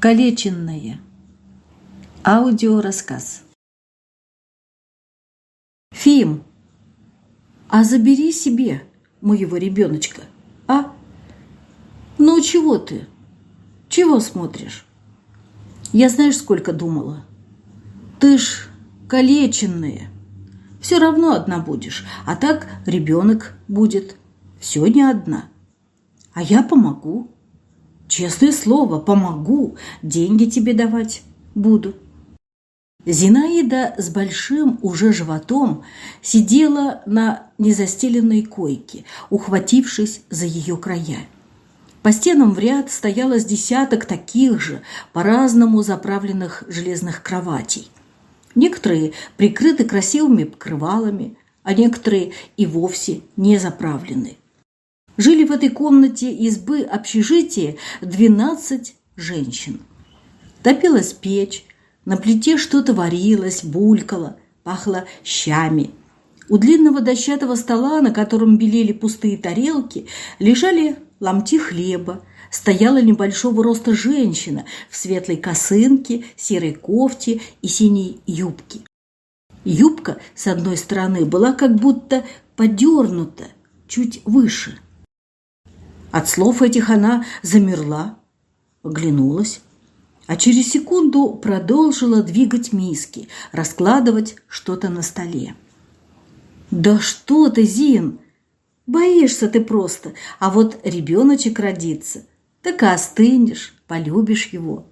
Калеченные. Аудиорассказ. Фим, а забери себе моего ребеночка, а? Ну, чего ты? Чего смотришь? Я знаешь, сколько думала? Ты ж калеченная. Все равно одна будешь, а так ребенок будет. Не одна. А я помогу. Честное слово, помогу, деньги тебе давать буду. Зинаида с большим уже животом сидела на незастеленной койке, ухватившись за ее края. По стенам в ряд стояло с десяток таких же, по-разному заправленных железных кроватей. Некоторые прикрыты красивыми покрывалами, а некоторые и вовсе не заправлены. Жили в этой комнате избы общежития 12 женщин. Топилась печь, на плите что-то варилось, булькало, пахло щами. У длинного дощатого стола, на котором белели пустые тарелки, лежали ломти хлеба, стояла небольшого роста женщина в светлой косынке, серой кофте и синей юбке. Юбка с одной стороны была как будто подернута чуть выше – от слов этих она замерла, оглянулась, а через секунду продолжила двигать миски, раскладывать что-то на столе. «Да что ты, Зин! Боишься ты просто, а вот ребеночек родится, так и остынешь, полюбишь его.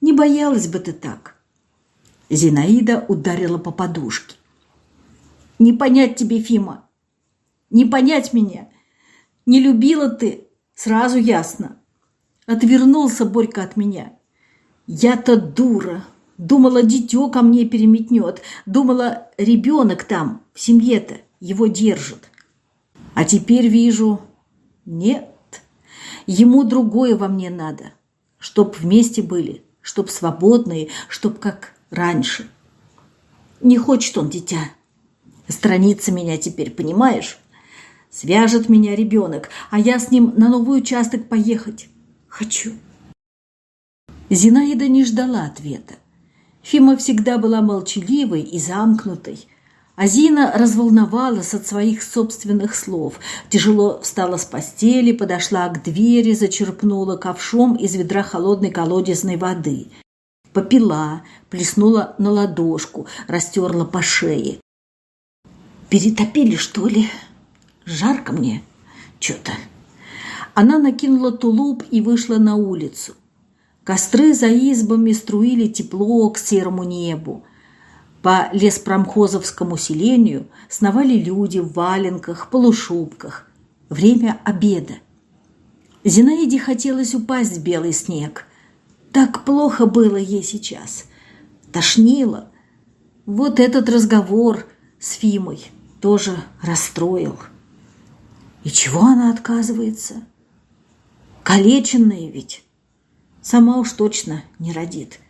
Не боялась бы ты так». Зинаида ударила по подушке. «Не понять тебе, Фима! Не понять меня! Не любила ты, Сразу ясно. Отвернулся Борька от меня. Я-то дура. Думала, дитё ко мне переметнет. Думала, ребенок там, в семье-то, его держит. А теперь вижу, нет. Ему другое во мне надо. Чтоб вместе были, чтоб свободные, чтоб как раньше. Не хочет он, дитя. Страница меня теперь, понимаешь? Свяжет меня ребенок, а я с ним на новый участок поехать хочу. Зинаида не ждала ответа. Фима всегда была молчаливой и замкнутой, а Зина разволновалась от своих собственных слов. Тяжело встала с постели, подошла к двери, зачерпнула ковшом из ведра холодной колодезной воды. Попила, плеснула на ладошку, растерла по шее. «Перетопили, что ли?» Жарко мне что-то. Она накинула тулуп и вышла на улицу. Костры за избами струили тепло к серому небу. По леспромхозовскому селению сновали люди в валенках, полушубках. Время обеда. Зинаиде хотелось упасть в белый снег. Так плохо было ей сейчас. Тошнило. Вот этот разговор с Фимой тоже расстроил. И чего она отказывается? Калеченная ведь. Сама уж точно не родит.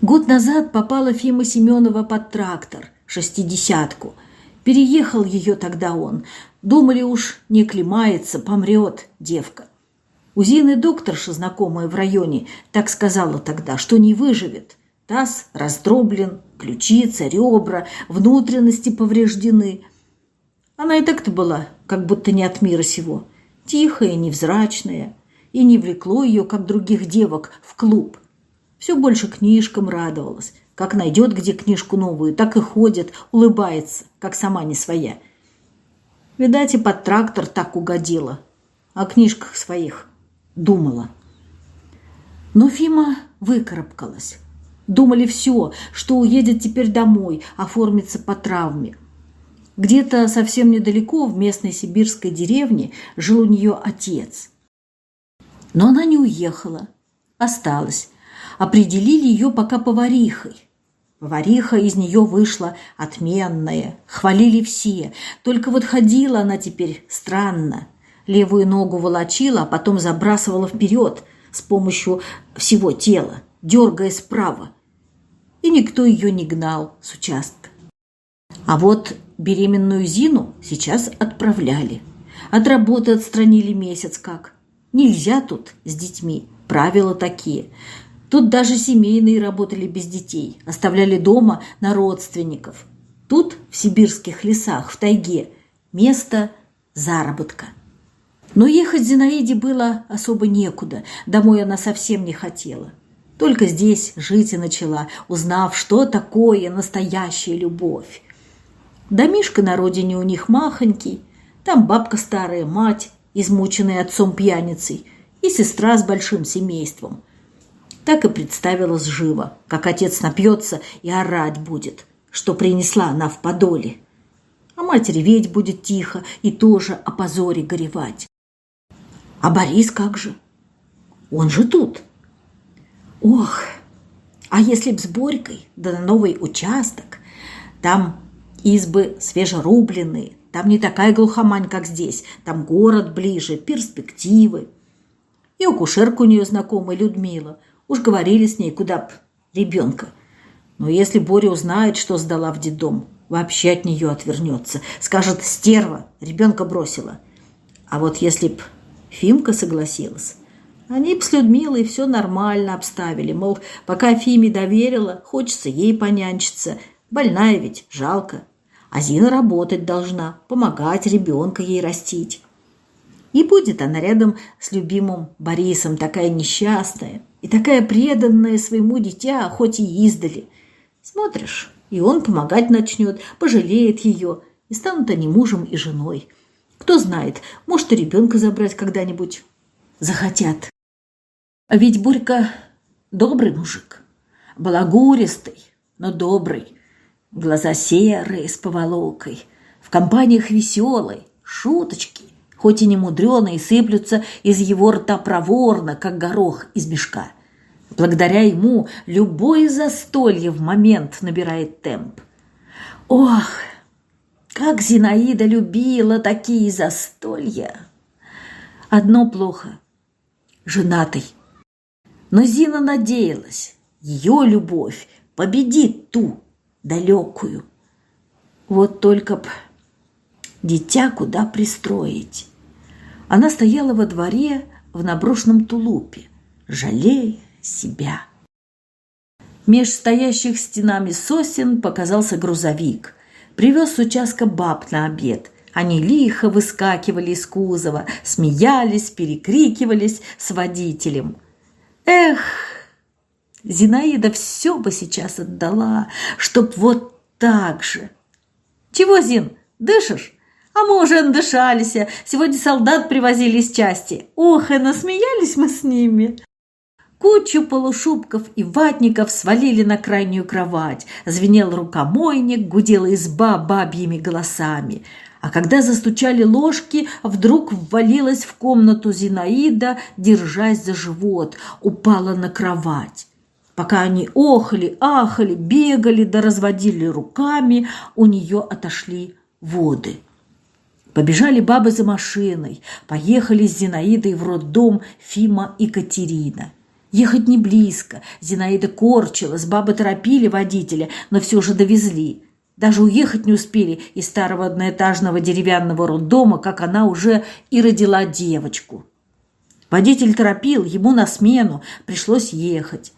Год назад попала Фима Семенова под трактор, шестидесятку. Переехал ее тогда он. Думали уж, не клемается, помрет девка. У Зины докторша, знакомая в районе, так сказала тогда, что не выживет. Таз раздроблен, ключица, ребра, внутренности повреждены – она и так-то была, как будто не от мира сего. Тихая, невзрачная. И не влекло ее, как других девок, в клуб. Все больше книжкам радовалась. Как найдет где книжку новую, так и ходит, улыбается, как сама не своя. Видать, и под трактор так угодила. О книжках своих думала. Но Фима выкарабкалась. Думали все, что уедет теперь домой, оформится по травме – где-то совсем недалеко, в местной сибирской деревне, жил у нее отец. Но она не уехала, осталась. Определили ее пока поварихой. Повариха из нее вышла отменная, хвалили все. Только вот ходила она теперь странно. Левую ногу волочила, а потом забрасывала вперед с помощью всего тела, дергая справа. И никто ее не гнал с участка. А вот беременную Зину сейчас отправляли. От работы отстранили месяц как. Нельзя тут с детьми. Правила такие. Тут даже семейные работали без детей, оставляли дома на родственников. Тут, в сибирских лесах, в тайге, место заработка. Но ехать Зинаиде было особо некуда, домой она совсем не хотела. Только здесь жить и начала, узнав, что такое настоящая любовь. Домишка на родине у них махонький, там бабка старая, мать, измученная отцом пьяницей, и сестра с большим семейством. Так и представилась живо, как отец напьется и орать будет, что принесла она в подоле. А мать реветь будет тихо и тоже о позоре горевать. А Борис как же? Он же тут. Ох, а если б с Борькой, да на новый участок, там избы свежерубленные, там не такая глухомань, как здесь, там город ближе, перспективы. И акушерка у нее знакомая Людмила. Уж говорили с ней, куда б ребенка. Но если Боря узнает, что сдала в детдом, вообще от нее отвернется. Скажет, стерва, ребенка бросила. А вот если б Фимка согласилась, они б с Людмилой все нормально обставили. Мол, пока Фиме доверила, хочется ей понянчиться. Больная ведь, жалко. А Зина работать должна, помогать ребенка ей растить. И будет она рядом с любимым Борисом, такая несчастная и такая преданная своему дитя, хоть и издали. Смотришь, и он помогать начнет, пожалеет ее, и станут они мужем и женой. Кто знает, может и ребенка забрать когда-нибудь захотят. А ведь Борька добрый мужик, балагуристый, но добрый. Глаза серые, с поволокой, в компаниях веселой, шуточки, хоть и не мудреные, сыплются из его рта проворно, как горох из мешка. Благодаря ему любое застолье в момент набирает темп. Ох, как Зинаида любила такие застолья! Одно плохо – женатый. Но Зина надеялась, ее любовь победит ту, далекую. Вот только б дитя куда пристроить. Она стояла во дворе в наброшенном тулупе, жалея себя. Меж стоящих стенами сосен показался грузовик. Привез с участка баб на обед. Они лихо выскакивали из кузова, смеялись, перекрикивались с водителем. Эх, Зинаида все бы сейчас отдала, чтоб вот так же. Чего, Зин, дышишь? А мы уже надышались. Сегодня солдат привозили из части. Ох, и насмеялись мы с ними. Кучу полушубков и ватников свалили на крайнюю кровать. Звенел рукомойник, гудела изба бабьими голосами. А когда застучали ложки, вдруг ввалилась в комнату Зинаида, держась за живот, упала на кровать. Пока они охали, ахали, бегали да разводили руками, у нее отошли воды. Побежали бабы за машиной, поехали с Зинаидой в роддом Фима и Катерина. Ехать не близко, Зинаида корчилась, бабы торопили водителя, но все же довезли. Даже уехать не успели из старого одноэтажного деревянного роддома, как она уже и родила девочку. Водитель торопил, ему на смену пришлось ехать.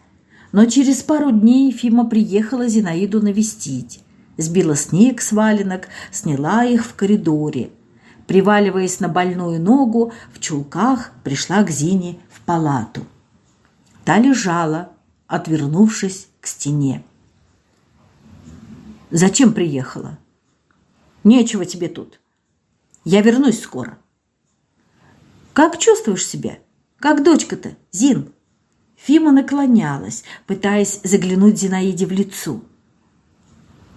Но через пару дней Фима приехала Зинаиду навестить. Сбила снег с валенок, сняла их в коридоре. Приваливаясь на больную ногу, в чулках пришла к Зине в палату. Та лежала, отвернувшись к стене. «Зачем приехала?» «Нечего тебе тут. Я вернусь скоро». «Как чувствуешь себя? Как дочка-то, Зин?» Фима наклонялась, пытаясь заглянуть Зинаиде в лицо.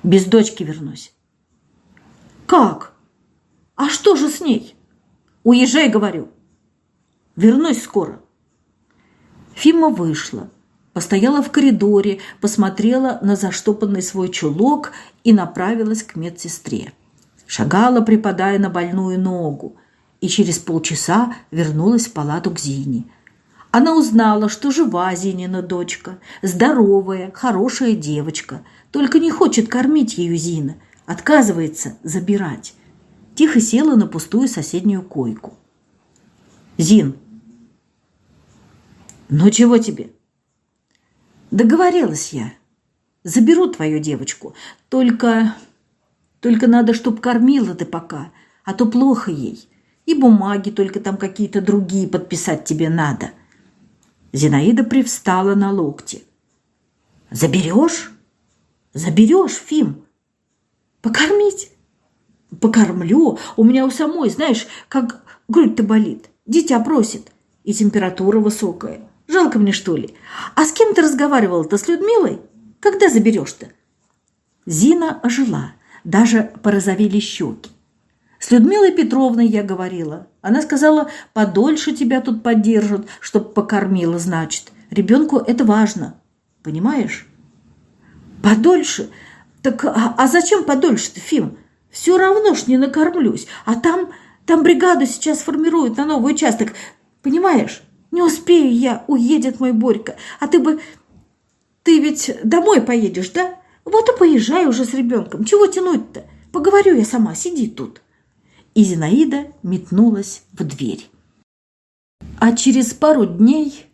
«Без дочки вернусь». «Как? А что же с ней?» «Уезжай, говорю». «Вернусь скоро». Фима вышла, постояла в коридоре, посмотрела на заштопанный свой чулок и направилась к медсестре. Шагала, припадая на больную ногу, и через полчаса вернулась в палату к Зине – она узнала, что жива Зинина дочка, здоровая, хорошая девочка, только не хочет кормить ее Зина, отказывается забирать. Тихо села на пустую соседнюю койку. «Зин, ну чего тебе?» Договорилась я. Заберу твою девочку. Только... Только надо, чтоб кормила ты пока, а то плохо ей. И бумаги только там какие-то другие подписать тебе надо. Зинаида привстала на локте. Заберешь? Заберешь, Фим? Покормить? Покормлю. У меня у самой, знаешь, как грудь-то болит. Дитя просит. И температура высокая. Жалко мне, что ли? А с кем ты разговаривала-то? С Людмилой? Когда заберешь-то? Зина ожила. Даже порозовели щеки. С Людмилой Петровной я говорила. Она сказала, подольше тебя тут поддержат, чтоб покормила, значит. Ребенку это важно. Понимаешь? Подольше? Так а, а зачем подольше-то, Фим? Все равно ж не накормлюсь. А там, там бригаду сейчас формируют на новый участок. Понимаешь? Не успею я, уедет мой Борька. А ты бы... Ты ведь домой поедешь, да? Вот и поезжай уже с ребенком. Чего тянуть-то? Поговорю я сама, сиди тут. И Зинаида метнулась в дверь. А через пару дней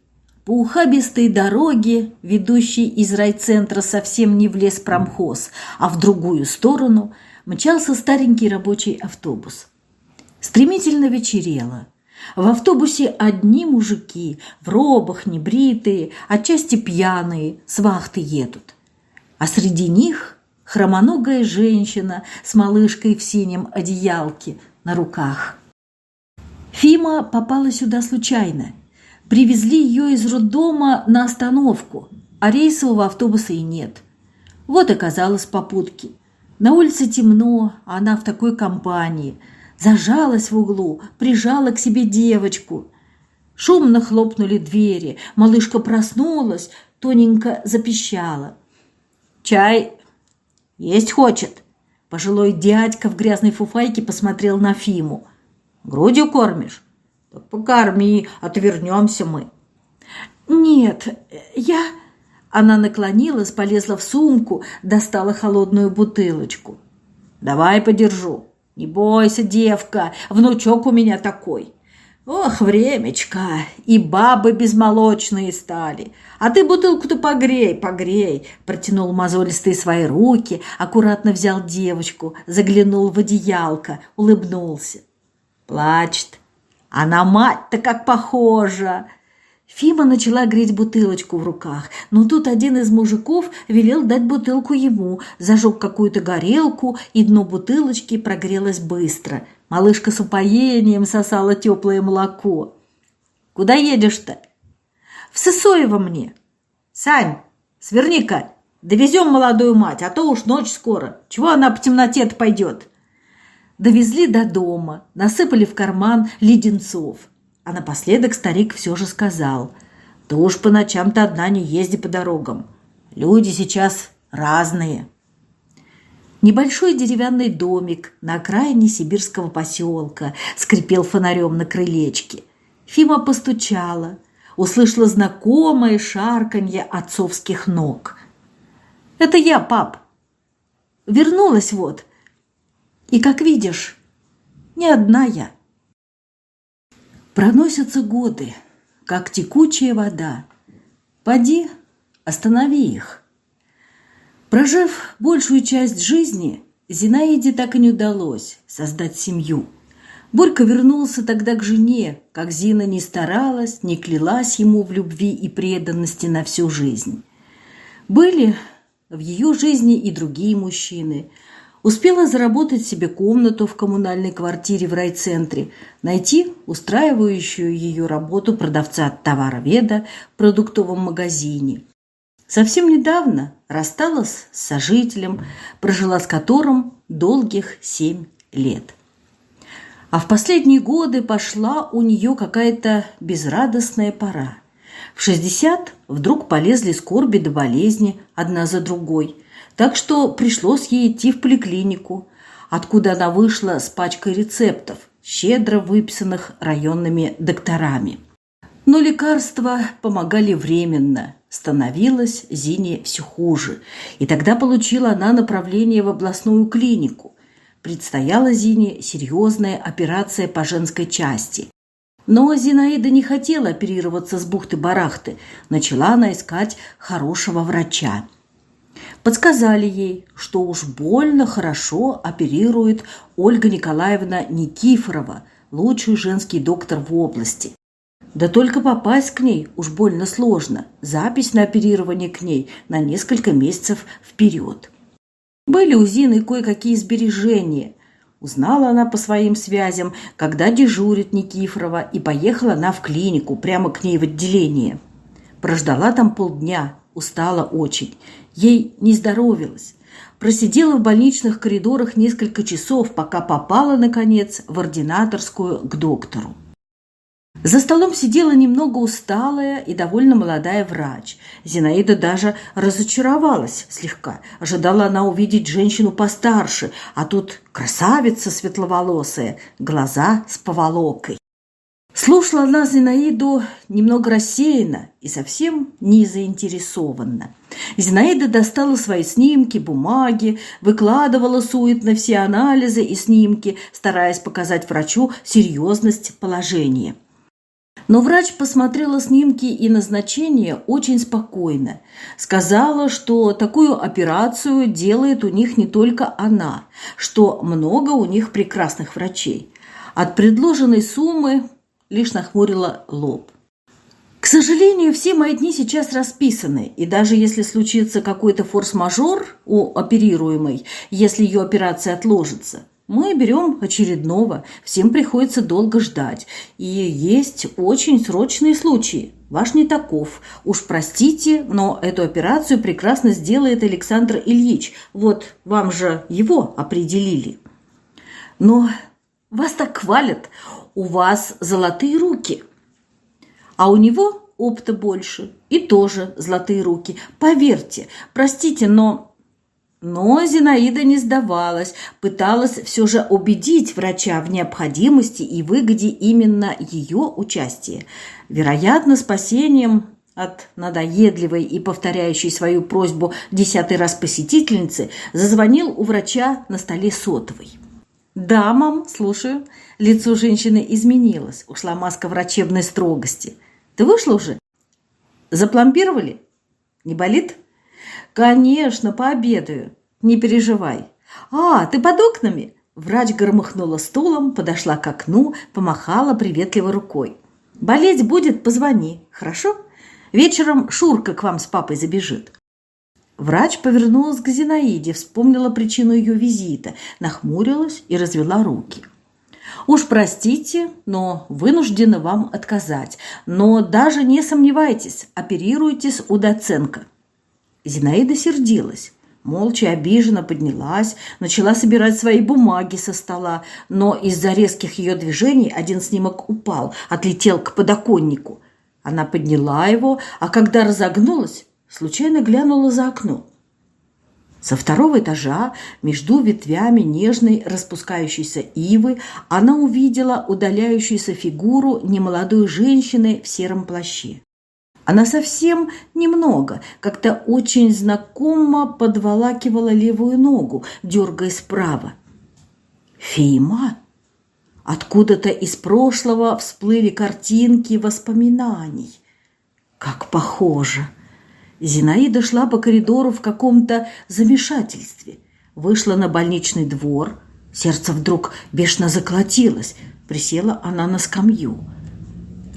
по ухабистой дороге, ведущей из райцентра совсем не в лес промхоз, а в другую сторону, мчался старенький рабочий автобус. Стремительно вечерело. В автобусе одни мужики, в робах, небритые, отчасти пьяные, с вахты едут. А среди них хромоногая женщина с малышкой в синем одеялке на руках. Фима попала сюда случайно – Привезли ее из роддома на остановку, а рейсового автобуса и нет. Вот оказалось попутки. На улице темно, а она в такой компании. Зажалась в углу, прижала к себе девочку. Шумно хлопнули двери. Малышка проснулась, тоненько запищала. «Чай есть хочет?» Пожилой дядька в грязной фуфайке посмотрел на Фиму. «Грудью кормишь?» Так покорми, отвернемся мы. Нет, я... Она наклонилась, полезла в сумку, достала холодную бутылочку. Давай подержу. Не бойся, девка, внучок у меня такой. Ох, времечко, и бабы безмолочные стали. А ты бутылку-то погрей, погрей, протянул мозолистые свои руки, аккуратно взял девочку, заглянул в одеялко, улыбнулся. Плачет, а на мать-то как похожа!» Фима начала греть бутылочку в руках, но тут один из мужиков велел дать бутылку ему, зажег какую-то горелку, и дно бутылочки прогрелось быстро. Малышка с упоением сосала теплое молоко. «Куда едешь-то?» «В Сысоево мне». «Сань, сверни-ка, довезем молодую мать, а то уж ночь скоро. Чего она по темноте-то пойдет?» Довезли до дома, насыпали в карман леденцов. А напоследок старик все же сказал, «Да уж по ночам-то одна не езди по дорогам. Люди сейчас разные». Небольшой деревянный домик на окраине сибирского поселка скрипел фонарем на крылечке. Фима постучала, услышала знакомое шарканье отцовских ног. «Это я, пап!» «Вернулась вот!» И, как видишь, не одна я. Проносятся годы, как текучая вода. Поди, останови их. Прожив большую часть жизни, Зинаиде так и не удалось создать семью. Борька вернулся тогда к жене, как Зина не старалась, не клялась ему в любви и преданности на всю жизнь. Были в ее жизни и другие мужчины – Успела заработать себе комнату в коммунальной квартире в райцентре, найти устраивающую ее работу продавца-товароведа в продуктовом магазине. Совсем недавно рассталась с сожителем, прожила с которым долгих семь лет. А в последние годы пошла у нее какая-то безрадостная пора. В 60 вдруг полезли скорби до болезни одна за другой – так что пришлось ей идти в поликлинику, откуда она вышла с пачкой рецептов, щедро выписанных районными докторами. Но лекарства помогали временно. Становилось Зине все хуже. И тогда получила она направление в областную клинику. Предстояла Зине серьезная операция по женской части. Но Зинаида не хотела оперироваться с бухты-барахты. Начала она искать хорошего врача. Подсказали ей, что уж больно хорошо оперирует Ольга Николаевна Никифорова, лучший женский доктор в области. Да только попасть к ней уж больно сложно. Запись на оперирование к ней на несколько месяцев вперед. Были у Зины кое-какие сбережения. Узнала она по своим связям, когда дежурит Никифорова, и поехала она в клинику, прямо к ней в отделение. Прождала там полдня, устала очень. Ей не здоровилось. Просидела в больничных коридорах несколько часов, пока попала, наконец, в ординаторскую к доктору. За столом сидела немного усталая и довольно молодая врач. Зинаида даже разочаровалась слегка. Ожидала она увидеть женщину постарше, а тут красавица светловолосая, глаза с поволокой. Слушала она Зинаиду немного рассеянно и совсем не заинтересованно. Зинаида достала свои снимки, бумаги, выкладывала суетно все анализы и снимки, стараясь показать врачу серьезность положения. Но врач посмотрела снимки и назначение очень спокойно. Сказала, что такую операцию делает у них не только она, что много у них прекрасных врачей. От предложенной суммы лишь нахмурила лоб. К сожалению, все мои дни сейчас расписаны, и даже если случится какой-то форс-мажор у оперируемой, если ее операция отложится, мы берем очередного, всем приходится долго ждать. И есть очень срочные случаи. Ваш не таков. Уж простите, но эту операцию прекрасно сделает Александр Ильич. Вот вам же его определили. Но вас так хвалят. У вас золотые руки. А у него опыта больше. И тоже золотые руки. Поверьте, простите, но но Зинаида не сдавалась, пыталась все же убедить врача в необходимости и выгоде именно ее участия. Вероятно, спасением от надоедливой и повторяющей свою просьбу десятый раз посетительницы зазвонил у врача на столе сотовый. «Да, мам, слушаю». Лицо женщины изменилось, ушла маска врачебной строгости. «Ты вышла уже? Запломбировали? Не болит?» «Конечно, пообедаю. Не переживай». «А, ты под окнами?» Врач громыхнула стулом, подошла к окну, помахала приветливо рукой. «Болеть будет, позвони, хорошо? Вечером Шурка к вам с папой забежит». Врач повернулась к Зинаиде, вспомнила причину ее визита, нахмурилась и развела руки. «Уж простите, но вынуждена вам отказать. Но даже не сомневайтесь, оперируйтесь у Доценко. Зинаида сердилась. Молча обиженно поднялась, начала собирать свои бумаги со стола, но из-за резких ее движений один снимок упал, отлетел к подоконнику. Она подняла его, а когда разогнулась, случайно глянула за окно. Со второго этажа, между ветвями нежной распускающейся ивы, она увидела удаляющуюся фигуру немолодой женщины в сером плаще. Она совсем немного, как-то очень знакомо подволакивала левую ногу, дергая справа. «Фима!» Откуда-то из прошлого всплыли картинки воспоминаний. Как похоже! Зинаида шла по коридору в каком-то замешательстве. Вышла на больничный двор. Сердце вдруг бешено заколотилось. Присела она на скамью.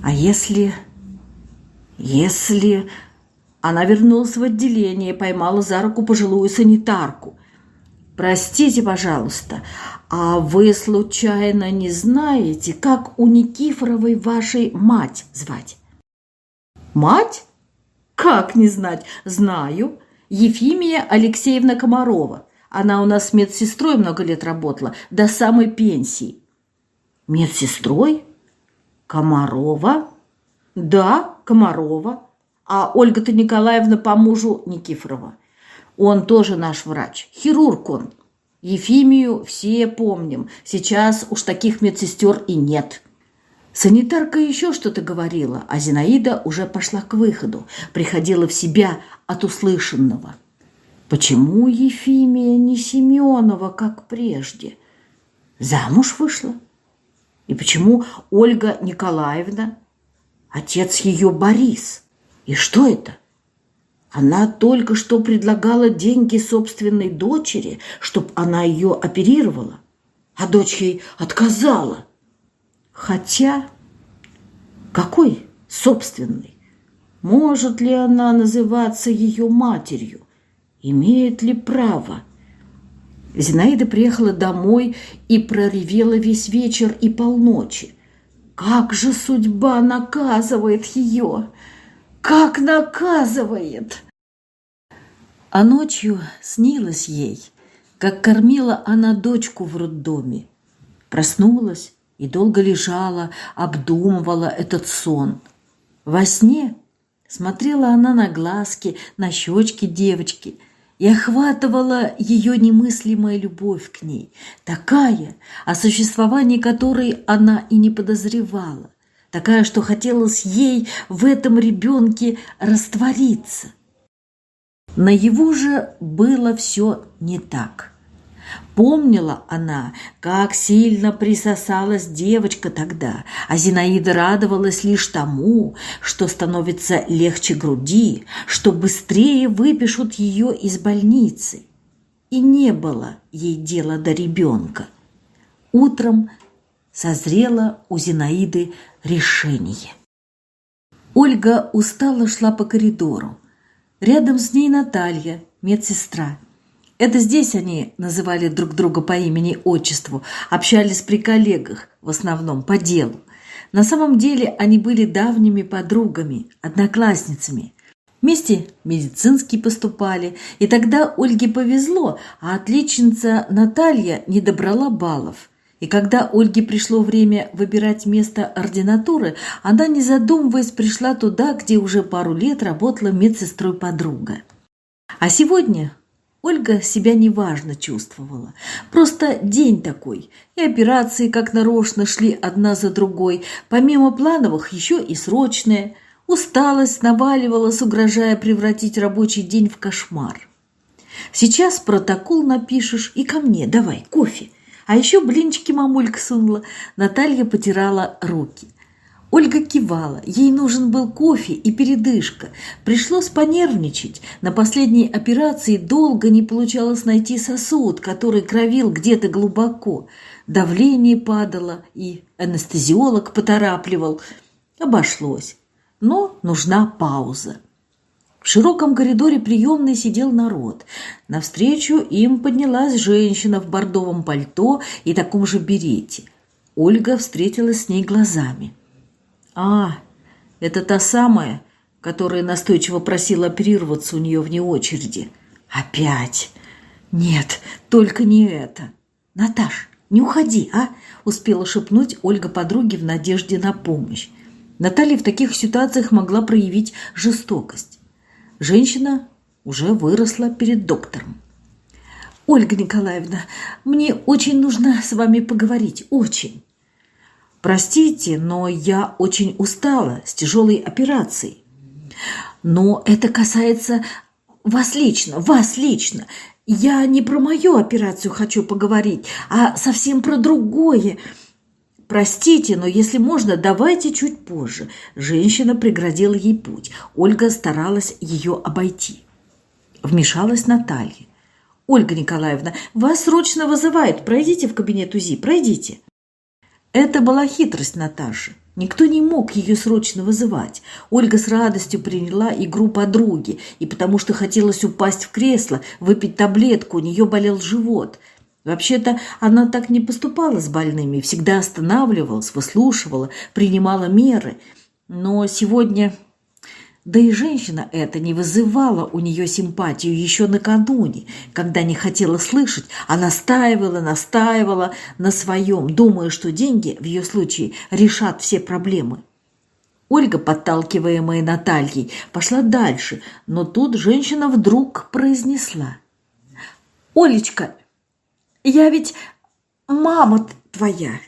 А если если... Она вернулась в отделение, поймала за руку пожилую санитарку. «Простите, пожалуйста, а вы случайно не знаете, как у Никифоровой вашей мать звать?» «Мать? Как не знать? Знаю. Ефимия Алексеевна Комарова. Она у нас медсестрой много лет работала, до самой пенсии». «Медсестрой? Комарова?» Да, Комарова. А Ольга-то Николаевна по мужу Никифорова. Он тоже наш врач. Хирург он. Ефимию все помним. Сейчас уж таких медсестер и нет. Санитарка еще что-то говорила, а Зинаида уже пошла к выходу, приходила в себя от услышанного. Почему Ефимия не Семенова, как прежде? Замуж вышла? И почему Ольга Николаевна? Отец ее Борис. И что это? Она только что предлагала деньги собственной дочери, чтобы она ее оперировала, а дочь ей отказала. Хотя, какой собственный? Может ли она называться ее матерью? Имеет ли право? Зинаида приехала домой и проревела весь вечер и полночи. Как же судьба наказывает ее! Как наказывает! А ночью снилось ей, как кормила она дочку в роддоме. Проснулась и долго лежала, обдумывала этот сон. Во сне смотрела она на глазки, на щечки девочки – и охватывала ее немыслимая любовь к ней, такая, о существовании которой она и не подозревала, такая, что хотелось ей в этом ребенке раствориться. Наяву же было все не так. Помнила она, как сильно присосалась девочка тогда, а Зинаида радовалась лишь тому, что становится легче груди, что быстрее выпишут ее из больницы. И не было ей дела до ребенка. Утром созрело у Зинаиды решение. Ольга устало шла по коридору. Рядом с ней Наталья, медсестра – это здесь они называли друг друга по имени-отчеству, общались при коллегах, в основном по делу. На самом деле они были давними подругами, одноклассницами. Вместе медицинский поступали, и тогда Ольге повезло, а отличница Наталья не добрала баллов. И когда Ольге пришло время выбирать место ординатуры, она, не задумываясь, пришла туда, где уже пару лет работала медсестрой подруга. А сегодня Ольга себя неважно чувствовала. Просто день такой. И операции как нарочно шли одна за другой. Помимо плановых еще и срочные. Усталость наваливалась, угрожая превратить рабочий день в кошмар. Сейчас протокол напишешь и ко мне. Давай, кофе. А еще блинчики мамулька сунула. Наталья потирала руки. Ольга кивала. Ей нужен был кофе и передышка. Пришлось понервничать. На последней операции долго не получалось найти сосуд, который кровил где-то глубоко. Давление падало, и анестезиолог поторапливал. Обошлось. Но нужна пауза. В широком коридоре приемной сидел народ. Навстречу им поднялась женщина в бордовом пальто и таком же берете. Ольга встретилась с ней глазами. А, это та самая, которая настойчиво просила оперироваться у нее вне очереди. Опять. Нет, только не это. Наташ, не уходи, а? Успела шепнуть Ольга подруге в надежде на помощь. Наталья в таких ситуациях могла проявить жестокость. Женщина уже выросла перед доктором. «Ольга Николаевна, мне очень нужно с вами поговорить, очень». Простите, но я очень устала с тяжелой операцией. Но это касается вас лично, вас лично. Я не про мою операцию хочу поговорить, а совсем про другое. Простите, но если можно, давайте чуть позже. Женщина преградила ей путь. Ольга старалась ее обойти. Вмешалась Наталья. «Ольга Николаевна, вас срочно вызывают. Пройдите в кабинет УЗИ, пройдите». Это была хитрость Наташи. Никто не мог ее срочно вызывать. Ольга с радостью приняла игру подруги, и потому что хотелось упасть в кресло, выпить таблетку, у нее болел живот. Вообще-то она так не поступала с больными, всегда останавливалась, выслушивала, принимала меры. Но сегодня да и женщина эта не вызывала у нее симпатию еще накануне, когда не хотела слышать, а настаивала, настаивала на своем, думая, что деньги в ее случае решат все проблемы. Ольга, подталкиваемая Натальей, пошла дальше, но тут женщина вдруг произнесла. «Олечка, я ведь мама твоя!»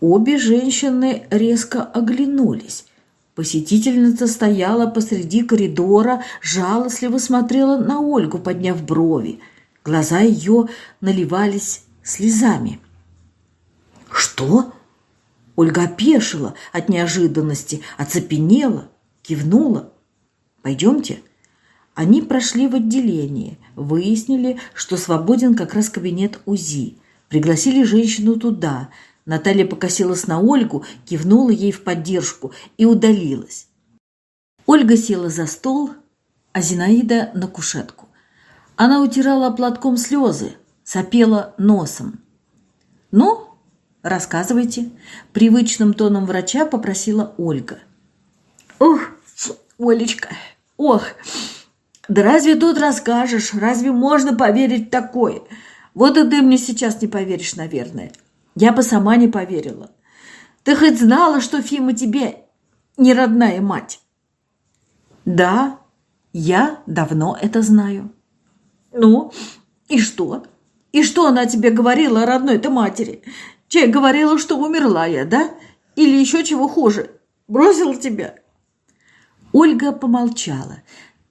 Обе женщины резко оглянулись. Посетительница стояла посреди коридора, жалостливо смотрела на Ольгу, подняв брови. Глаза ее наливались слезами. «Что? Ольга опешила от неожиданности, оцепенела, кивнула. «Пойдемте». Они прошли в отделение, выяснили, что свободен как раз кабинет УЗИ. Пригласили женщину туда. Наталья покосилась на Ольгу, кивнула ей в поддержку и удалилась. Ольга села за стол, а Зинаида на кушетку. Она утирала платком слезы, сопела носом. «Ну, рассказывайте», – привычным тоном врача попросила Ольга. «Ох, Олечка, ох, да разве тут расскажешь? Разве можно поверить в такое? Вот и ты мне сейчас не поверишь, наверное. Я бы сама не поверила. Ты хоть знала, что Фима тебе не родная мать? Да, я давно это знаю. Ну, и что? И что она тебе говорила о родной-то матери? Че, говорила, что умерла я, да? Или еще чего хуже? Бросила тебя? Ольга помолчала,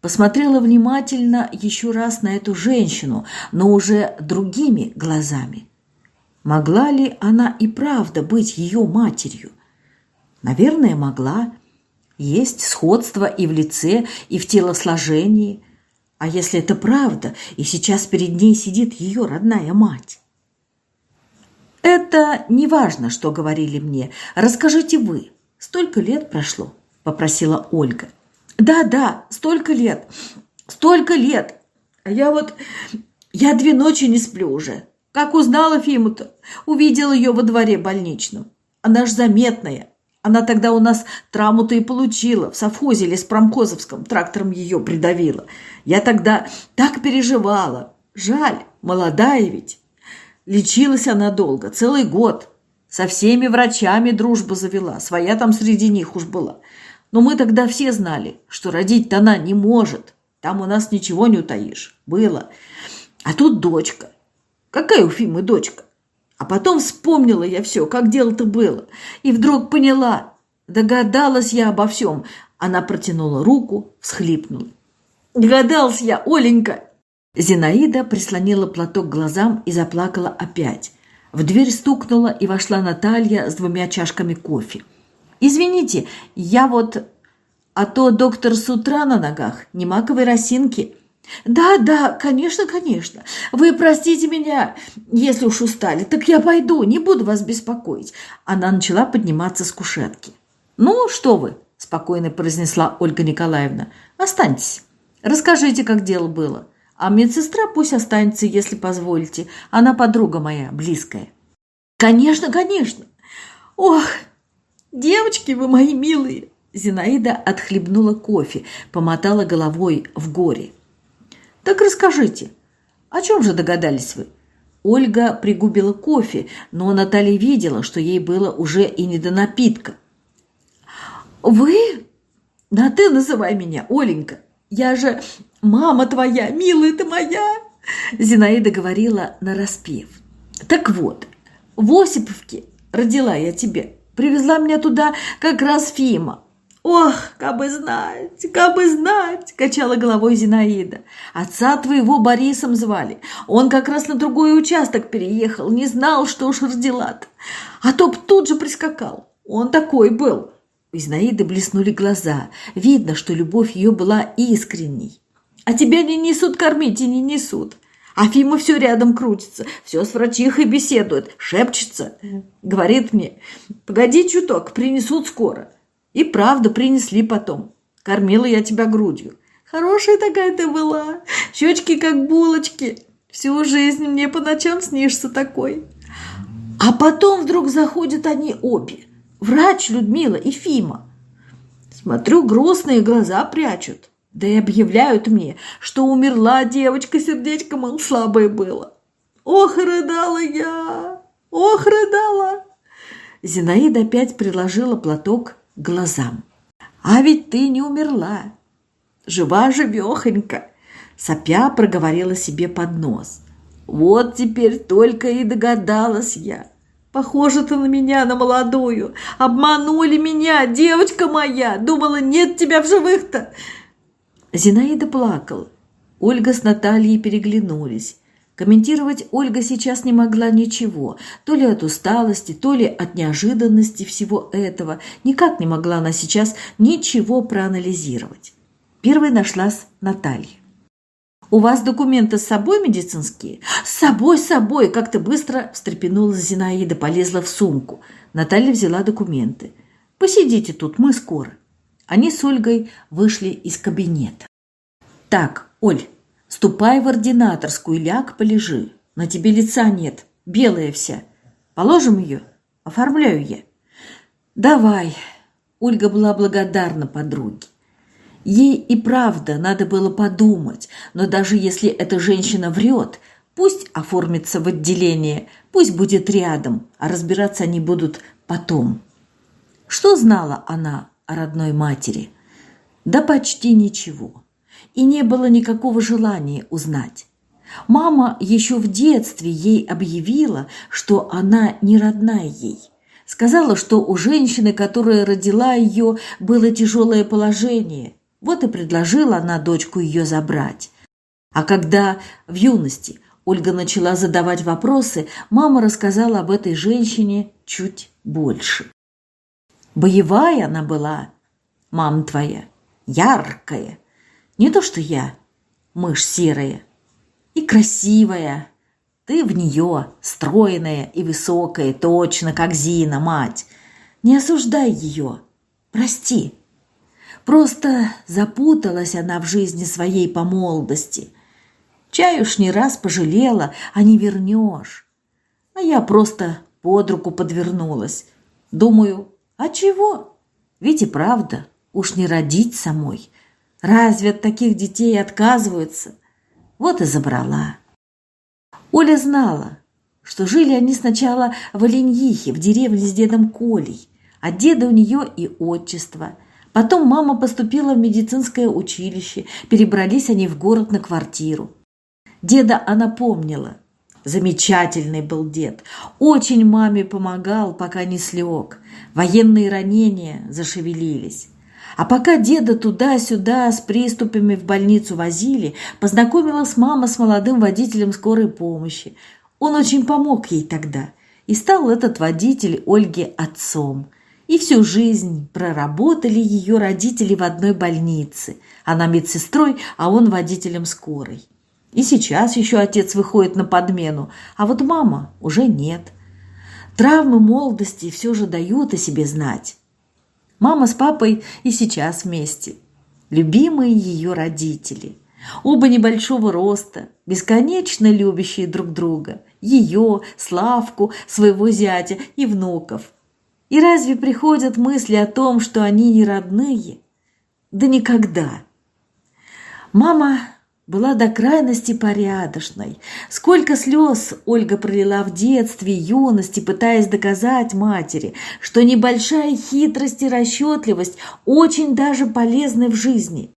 посмотрела внимательно еще раз на эту женщину, но уже другими глазами. Могла ли она и правда быть ее матерью? Наверное, могла. Есть сходство и в лице, и в телосложении. А если это правда, и сейчас перед ней сидит ее родная мать? «Это не важно, что говорили мне. Расскажите вы. Столько лет прошло», – попросила Ольга. «Да, да, столько лет. Столько лет. А я вот... Я две ночи не сплю уже. Как узнала Фиму-то? Увидела ее во дворе больничном. Она ж заметная. Она тогда у нас травму-то и получила. В совхозе или с промхозовском трактором ее придавила. Я тогда так переживала. Жаль, молодая ведь. Лечилась она долго, целый год. Со всеми врачами дружбу завела. Своя там среди них уж была. Но мы тогда все знали, что родить-то она не может. Там у нас ничего не утаишь. Было. А тут дочка. Какая у Фимы дочка? А потом вспомнила я все, как дело-то было. И вдруг поняла. Догадалась я обо всем. Она протянула руку, всхлипнула. Догадался я, Оленька. Зинаида прислонила платок к глазам и заплакала опять. В дверь стукнула и вошла Наталья с двумя чашками кофе. «Извините, я вот... А то доктор с утра на ногах, не маковой росинки». «Да, да, конечно, конечно. Вы простите меня, если уж устали. Так я пойду, не буду вас беспокоить». Она начала подниматься с кушетки. «Ну, что вы?» – спокойно произнесла Ольга Николаевна. «Останьтесь. Расскажите, как дело было. А медсестра пусть останется, если позволите. Она подруга моя, близкая». «Конечно, конечно. Ох, девочки вы мои милые!» Зинаида отхлебнула кофе, помотала головой в горе. Так расскажите, о чем же догадались вы? Ольга пригубила кофе, но Наталья видела, что ей было уже и не до напитка. «Вы? На «ты» называй меня, Оленька. Я же мама твоя, милая ты моя!» Зинаида говорила нараспев. «Так вот, в Осиповке родила я тебе. Привезла меня туда как раз Фима. «Ох, как бы знать, как бы знать!» – качала головой Зинаида. «Отца твоего Борисом звали. Он как раз на другой участок переехал, не знал, что уж родила-то. А то б тут же прискакал. Он такой был». У Зинаиды блеснули глаза. Видно, что любовь ее была искренней. «А тебя не несут кормить и не несут. А Фима все рядом крутится, все с врачихой беседует, шепчется. Говорит мне, погоди чуток, принесут скоро». И правда принесли потом. Кормила я тебя грудью. Хорошая такая ты была. Щечки как булочки. Всю жизнь мне по ночам снишься такой. А потом вдруг заходят они обе. Врач Людмила и Фима. Смотрю, грустные глаза прячут. Да и объявляют мне, что умерла девочка, сердечко, мол, слабое было. Ох, рыдала я! Ох, рыдала! Зинаида опять приложила платок глазам. «А ведь ты не умерла! Жива-живехонька!» Сопя проговорила себе под нос. «Вот теперь только и догадалась я. Похожа ты на меня, на молодую. Обманули меня, девочка моя. Думала, нет тебя в живых-то!» Зинаида плакала. Ольга с Натальей переглянулись. Комментировать Ольга сейчас не могла ничего, то ли от усталости, то ли от неожиданности всего этого. Никак не могла она сейчас ничего проанализировать. Первой нашлась Наталья. «У вас документы с собой медицинские?» «С собой, с собой!» Как-то быстро встрепенулась Зинаида, полезла в сумку. Наталья взяла документы. «Посидите тут, мы скоро». Они с Ольгой вышли из кабинета. «Так, Оль, Ступай в ординаторскую, ляг, полежи. На тебе лица нет, белая вся. Положим ее? Оформляю я. Давай. Ольга была благодарна подруге. Ей и правда надо было подумать, но даже если эта женщина врет, пусть оформится в отделение, пусть будет рядом, а разбираться они будут потом. Что знала она о родной матери? Да почти ничего и не было никакого желания узнать. Мама еще в детстве ей объявила, что она не родная ей. Сказала, что у женщины, которая родила ее, было тяжелое положение. Вот и предложила она дочку ее забрать. А когда в юности Ольга начала задавать вопросы, мама рассказала об этой женщине чуть больше. Боевая она была, мам твоя, яркая, не то что я, мышь серая. И красивая. Ты в нее, стройная и высокая, точно как Зина, мать. Не осуждай ее. Прости. Просто запуталась она в жизни своей по молодости. Чай уж не раз пожалела, а не вернешь. А я просто под руку подвернулась. Думаю, а чего? Ведь и правда, уж не родить самой, Разве от таких детей отказываются? Вот и забрала. Оля знала, что жили они сначала в Оленьихе, в деревне с дедом Колей, а деда у нее и отчество. Потом мама поступила в медицинское училище, перебрались они в город на квартиру. Деда она помнила. Замечательный был дед. Очень маме помогал, пока не слег. Военные ранения зашевелились. А пока деда туда-сюда с приступами в больницу возили, познакомилась мама с молодым водителем скорой помощи. Он очень помог ей тогда. И стал этот водитель Ольге отцом. И всю жизнь проработали ее родители в одной больнице. Она медсестрой, а он водителем скорой. И сейчас еще отец выходит на подмену, а вот мама уже нет. Травмы молодости все же дают о себе знать. Мама с папой и сейчас вместе. Любимые ее родители. Оба небольшого роста, бесконечно любящие друг друга. Ее, Славку, своего зятя и внуков. И разве приходят мысли о том, что они не родные? Да никогда. Мама была до крайности порядочной. Сколько слез Ольга пролила в детстве, юности, пытаясь доказать матери, что небольшая хитрость и расчетливость очень даже полезны в жизни.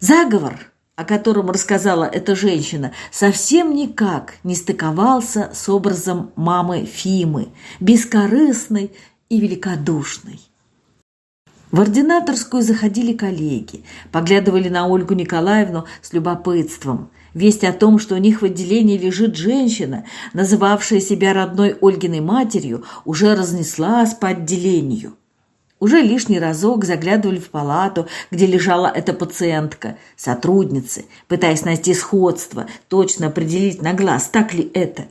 Заговор, о котором рассказала эта женщина, совсем никак не стыковался с образом мамы Фимы, бескорыстной и великодушной. В ординаторскую заходили коллеги, поглядывали на Ольгу Николаевну с любопытством. Весть о том, что у них в отделении лежит женщина, называвшая себя родной Ольгиной матерью, уже разнеслась по отделению. Уже лишний разок заглядывали в палату, где лежала эта пациентка, сотрудницы, пытаясь найти сходство, точно определить на глаз, так ли это.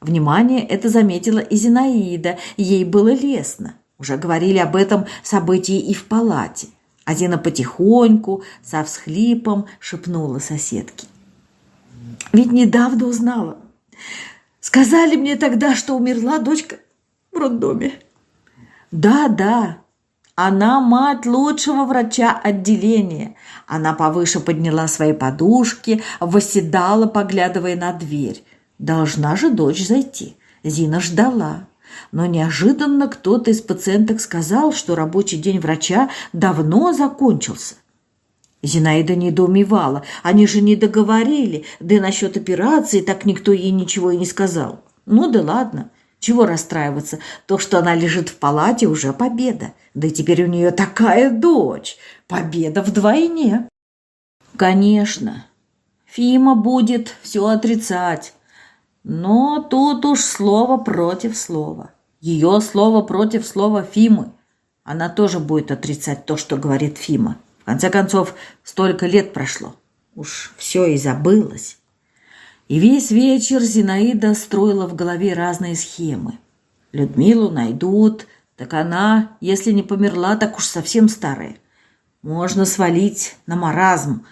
Внимание это заметила и Зинаида, ей было лестно. Уже говорили об этом событии и в палате. Азина потихоньку, со всхлипом, шепнула соседке. «Ведь недавно узнала. Сказали мне тогда, что умерла дочка в роддоме». «Да, да, она мать лучшего врача отделения. Она повыше подняла свои подушки, восседала, поглядывая на дверь. Должна же дочь зайти. Зина ждала но неожиданно кто-то из пациенток сказал, что рабочий день врача давно закончился. Зинаида недоумевала. Они же не договорили, да и насчет операции так никто ей ничего и не сказал. Ну да ладно, чего расстраиваться? То, что она лежит в палате, уже победа. Да и теперь у нее такая дочь. Победа вдвойне. Конечно, Фима будет все отрицать. Но тут уж слово против слова. Ее слово против слова Фимы. Она тоже будет отрицать то, что говорит Фима. В конце концов, столько лет прошло. Уж все и забылось. И весь вечер Зинаида строила в голове разные схемы. Людмилу найдут, так она, если не померла, так уж совсем старая. Можно свалить на маразм.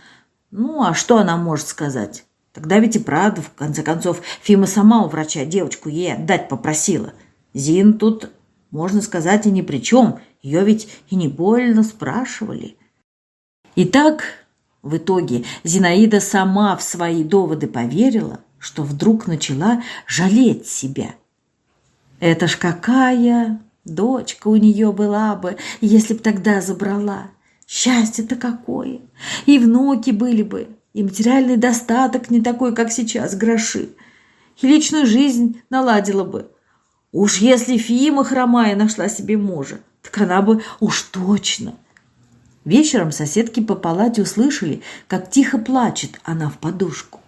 Ну, а что она может сказать? Тогда ведь и правда, в конце концов, Фима сама у врача девочку ей отдать попросила. Зин тут, можно сказать, и ни при чем. Ее ведь и не больно спрашивали. Итак, в итоге Зинаида сама в свои доводы поверила, что вдруг начала жалеть себя. Это ж какая дочка у нее была бы, если б тогда забрала. Счастье-то какое! И внуки были бы, и материальный достаток не такой, как сейчас, гроши. И личную жизнь наладила бы. Уж если Фима хромая нашла себе мужа, так она бы уж точно. Вечером соседки по палате услышали, как тихо плачет она в подушку.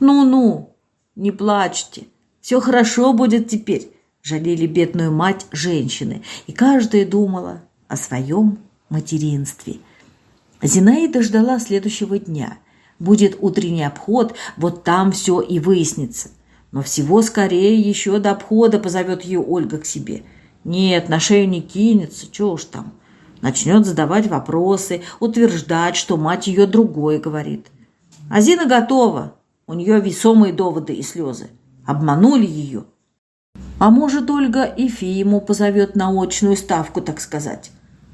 «Ну-ну, не плачьте, все хорошо будет теперь», жалели бедную мать женщины, и каждая думала о своем материнстве. Зинаида ждала следующего дня – Будет утренний обход, вот там все и выяснится. Но всего скорее еще до обхода позовет ее Ольга к себе. Нет, на шею не кинется, чего уж там. Начнет задавать вопросы, утверждать, что мать ее другое говорит. А Зина готова. У нее весомые доводы и слезы. Обманули ее. А может, Ольга и Фиму позовет на очную ставку, так сказать.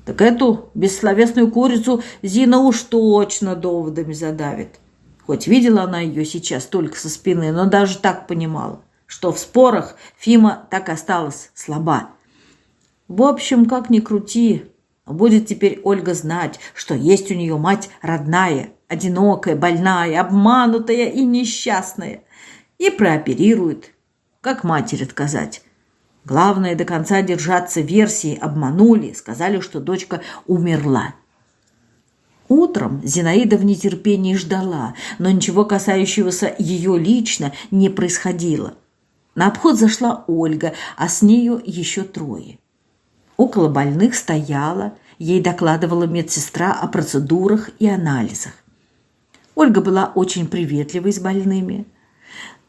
Так эту бессловесную курицу Зина уж точно доводами задавит. Хоть видела она ее сейчас только со спины, но даже так понимала, что в спорах Фима так осталась слаба. В общем, как ни крути, будет теперь Ольга знать, что есть у нее мать родная, одинокая, больная, обманутая и несчастная. И прооперирует. Как матери отказать? Главное до конца держаться версии обманули, сказали, что дочка умерла. Утром Зинаида в нетерпении ждала, но ничего касающегося ее лично не происходило. На обход зашла Ольга, а с нею еще трое. Около больных стояла, ей докладывала медсестра о процедурах и анализах. Ольга была очень приветливой с больными.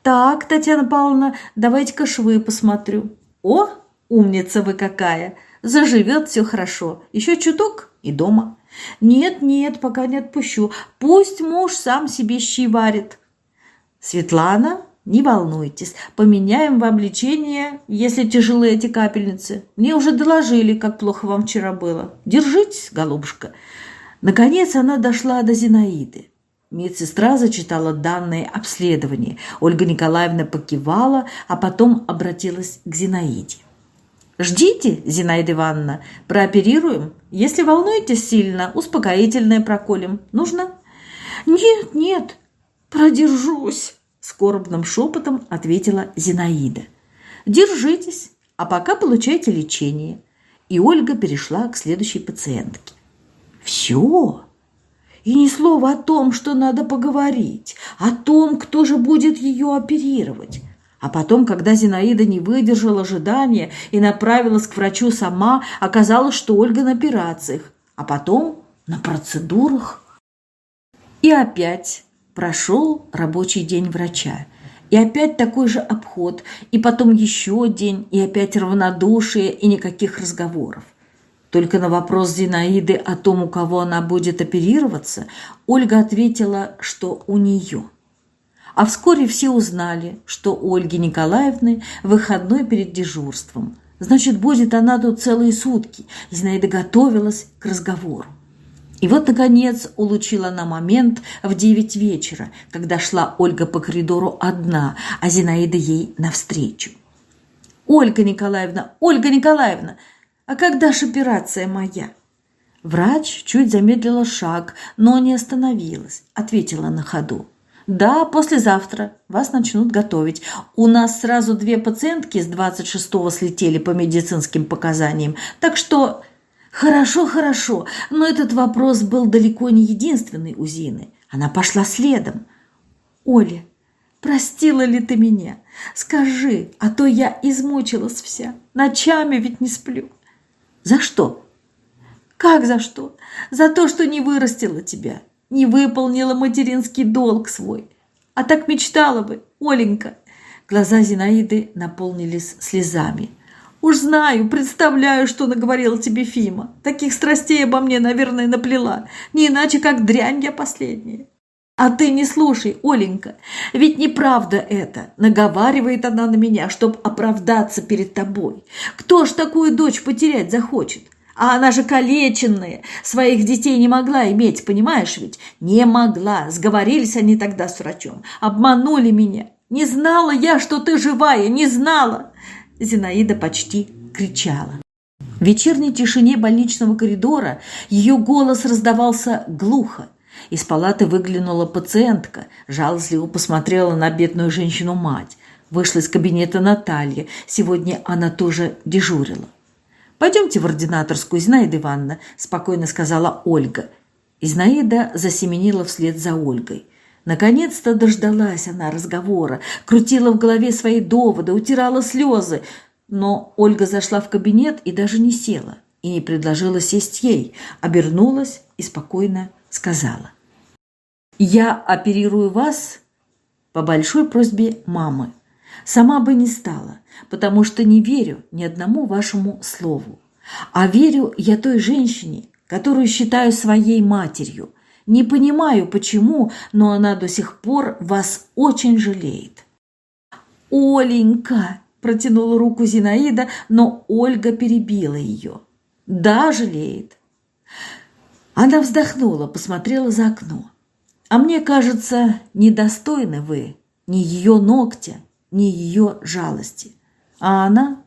«Так, Татьяна Павловна, давайте-ка швы посмотрю. О, умница вы какая! Заживет все хорошо. Еще чуток и дома. Нет, нет, пока не отпущу. Пусть муж сам себе щи варит. Светлана, не волнуйтесь, поменяем вам лечение, если тяжелые эти капельницы. Мне уже доложили, как плохо вам вчера было. Держитесь, голубушка. Наконец она дошла до Зинаиды. Медсестра зачитала данные обследования. Ольга Николаевна покивала, а потом обратилась к Зинаиде. «Ждите, Зинаида Ивановна, прооперируем. Если волнуетесь сильно, успокоительное проколем. Нужно?» «Нет, нет, продержусь», – скорбным шепотом ответила Зинаида. «Держитесь, а пока получайте лечение». И Ольга перешла к следующей пациентке. «Все!» И ни слова о том, что надо поговорить, о том, кто же будет ее оперировать. А потом, когда Зинаида не выдержала ожидания и направилась к врачу сама, оказалось, что Ольга на операциях, а потом на процедурах. И опять прошел рабочий день врача. И опять такой же обход, и потом еще день, и опять равнодушие, и никаких разговоров. Только на вопрос Зинаиды о том, у кого она будет оперироваться, Ольга ответила, что у нее. А вскоре все узнали, что у Ольги Николаевны выходной перед дежурством. Значит, будет она тут целые сутки. Зинаида готовилась к разговору. И вот, наконец, улучила она момент в девять вечера, когда шла Ольга по коридору одна, а Зинаида ей навстречу. «Ольга Николаевна! Ольга Николаевна!» «А когда ж операция моя?» Врач чуть замедлила шаг, но не остановилась, ответила на ходу. «Да, послезавтра. Вас начнут готовить. У нас сразу две пациентки с 26-го слетели по медицинским показаниям, так что...» «Хорошо, хорошо, но этот вопрос был далеко не единственный у Зины. Она пошла следом. Оля, Простила ли ты меня? Скажи, а то я измучилась вся. Ночами ведь не сплю. За что? Как за что? За то, что не вырастила тебя, не выполнила материнский долг свой. А так мечтала бы, Оленька. Глаза Зинаиды наполнились слезами. Уж знаю, представляю, что наговорила тебе Фима. Таких страстей обо мне, наверное, наплела. Не иначе, как дрянь я последняя. А ты не слушай, Оленька, ведь неправда это. Наговаривает она на меня, чтоб оправдаться перед тобой. Кто ж такую дочь потерять захочет? А она же калеченная, своих детей не могла иметь, понимаешь ведь? Не могла. Сговорились они тогда с врачом. Обманули меня. Не знала я, что ты живая, не знала. Зинаида почти кричала. В вечерней тишине больничного коридора ее голос раздавался глухо. Из палаты выглянула пациентка, жалостливо посмотрела на бедную женщину-мать. Вышла из кабинета Наталья. Сегодня она тоже дежурила. «Пойдемте в ординаторскую, Зинаида Ивановна», – спокойно сказала Ольга. Изнаида засеменила вслед за Ольгой. Наконец-то дождалась она разговора, крутила в голове свои доводы, утирала слезы. Но Ольга зашла в кабинет и даже не села, и не предложила сесть ей, обернулась и спокойно сказала. «Я оперирую вас по большой просьбе мамы. Сама бы не стала, потому что не верю ни одному вашему слову. А верю я той женщине, которую считаю своей матерью. Не понимаю, почему, но она до сих пор вас очень жалеет». «Оленька!» – протянула руку Зинаида, но Ольга перебила ее. «Да, жалеет. Она вздохнула, посмотрела за окно. «А мне кажется, недостойны вы ни ее ногтя, ни ее жалости. А она...»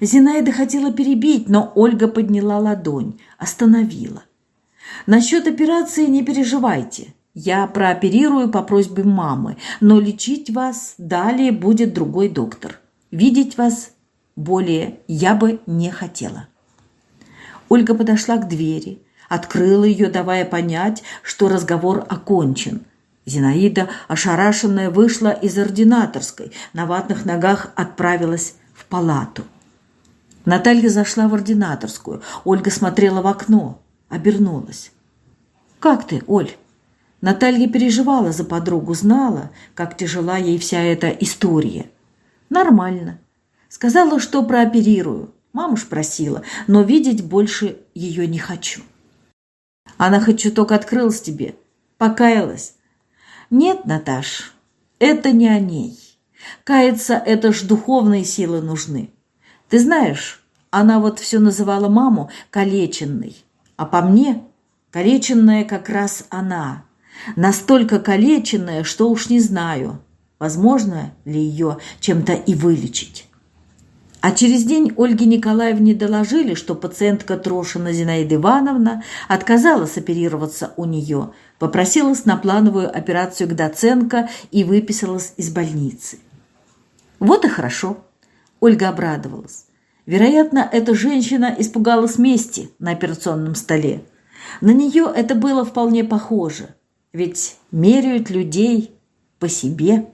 Зинаида хотела перебить, но Ольга подняла ладонь, остановила. «Насчет операции не переживайте. Я прооперирую по просьбе мамы, но лечить вас далее будет другой доктор. Видеть вас более я бы не хотела». Ольга подошла к двери, открыла ее, давая понять, что разговор окончен. Зинаида, ошарашенная, вышла из ординаторской, на ватных ногах отправилась в палату. Наталья зашла в ординаторскую. Ольга смотрела в окно, обернулась. «Как ты, Оль?» Наталья переживала за подругу, знала, как тяжела ей вся эта история. «Нормально. Сказала, что прооперирую. Мама ж просила, но видеть больше ее не хочу». Она хоть чуток открылась тебе, покаялась. Нет, Наташ, это не о ней. Каяться – это ж духовные силы нужны. Ты знаешь, она вот все называла маму калеченной. А по мне, калеченная как раз она. Настолько калеченная, что уж не знаю, возможно ли ее чем-то и вылечить. А через день Ольге Николаевне доложили, что пациентка Трошина Зинаида Ивановна отказалась оперироваться у нее, попросилась на плановую операцию к Доценко и выписалась из больницы. Вот и хорошо. Ольга обрадовалась. Вероятно, эта женщина испугалась мести на операционном столе. На нее это было вполне похоже, ведь меряют людей по себе.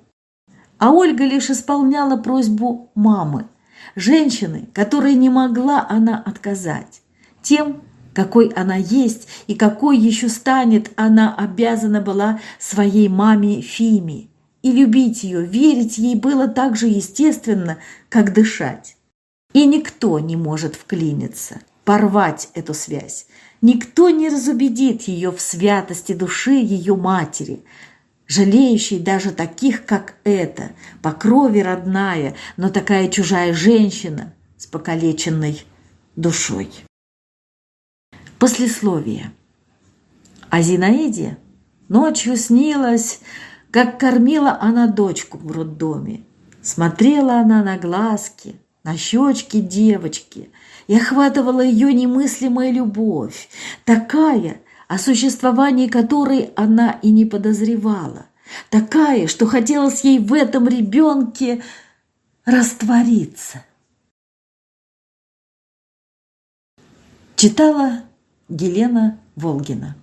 А Ольга лишь исполняла просьбу мамы – женщины, которой не могла она отказать. Тем, какой она есть и какой еще станет, она обязана была своей маме Фиме. И любить ее, верить ей было так же естественно, как дышать. И никто не может вклиниться, порвать эту связь. Никто не разубедит ее в святости души ее матери, жалеющий даже таких, как эта, по крови родная, но такая чужая женщина с покалеченной душой. Послесловие. А Зинаиде ночью снилось, как кормила она дочку в роддоме. Смотрела она на глазки, на щечки девочки, и охватывала ее немыслимая любовь, такая, о существовании которой она и не подозревала. Такая, что хотелось ей в этом ребенке раствориться. Читала Елена Волгина.